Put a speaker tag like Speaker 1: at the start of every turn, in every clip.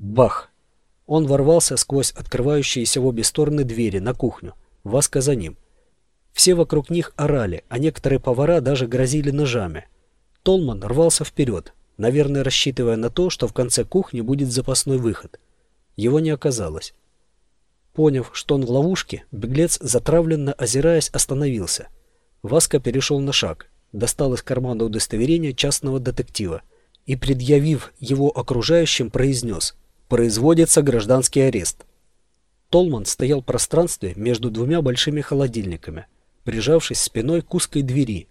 Speaker 1: Бах! Он ворвался сквозь открывающиеся в обе стороны двери на кухню. Васка за ним. Все вокруг них орали, а некоторые повара даже грозили ножами. Толман рвался вперед, наверное, рассчитывая на то, что в конце кухни будет запасной выход. Его не оказалось. Поняв, что он в ловушке, беглец, затравленно озираясь, остановился. Васка перешел на шаг, достал из кармана удостоверение частного детектива и, предъявив его окружающим, произнес «Производится гражданский арест». Толман стоял в пространстве между двумя большими холодильниками, прижавшись спиной к узкой двери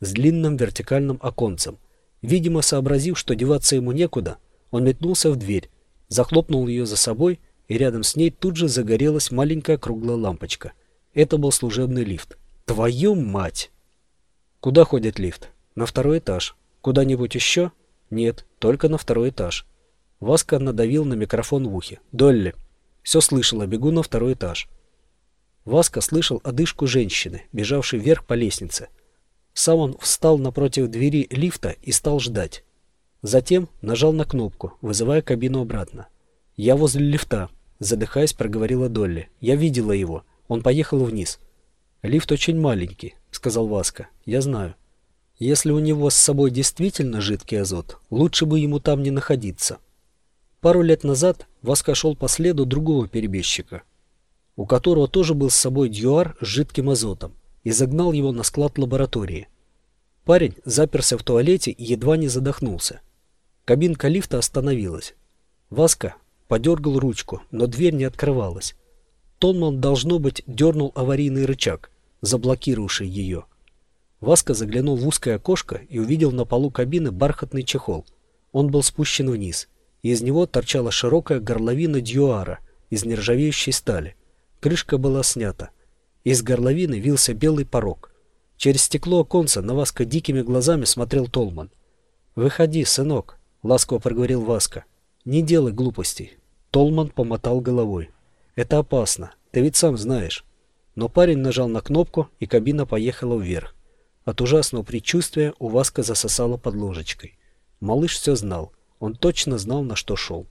Speaker 1: с длинным вертикальным оконцем. Видимо, сообразив, что деваться ему некуда, он метнулся в дверь, захлопнул ее за собой, и рядом с ней тут же загорелась маленькая круглая лампочка. Это был служебный лифт. Твою мать! Куда ходит лифт? На второй этаж. Куда-нибудь еще? Нет, только на второй этаж. Васка надавил на микрофон в ухе. Долли. Все слышала, бегу на второй этаж. Васка слышал одышку женщины, бежавшей вверх по лестнице. Сам он встал напротив двери лифта и стал ждать. Затем нажал на кнопку, вызывая кабину обратно. «Я возле лифта», — задыхаясь, проговорила Долли. «Я видела его. Он поехал вниз». «Лифт очень маленький», — сказал Васка. «Я знаю. Если у него с собой действительно жидкий азот, лучше бы ему там не находиться». Пару лет назад Васка шел по следу другого перебежчика, у которого тоже был с собой дьюар с жидким азотом, и загнал его на склад лаборатории. Парень заперся в туалете и едва не задохнулся. Кабинка лифта остановилась. Васка подергал ручку, но дверь не открывалась. Тонман, должно быть, дернул аварийный рычаг, заблокировавший ее. Васка заглянул в узкое окошко и увидел на полу кабины бархатный чехол. Он был спущен вниз, и из него торчала широкая горловина дьюара из нержавеющей стали. Крышка была снята. Из горловины вился белый порог. Через стекло оконца на Васка дикими глазами смотрел Толман. «Выходи, сынок», — ласково проговорил Васка. «Не делай глупостей». Толман помотал головой. «Это опасно, ты ведь сам знаешь». Но парень нажал на кнопку, и кабина поехала вверх. От ужасного предчувствия у Васка засосало под ложечкой. Малыш все знал. Он точно знал, на что шел.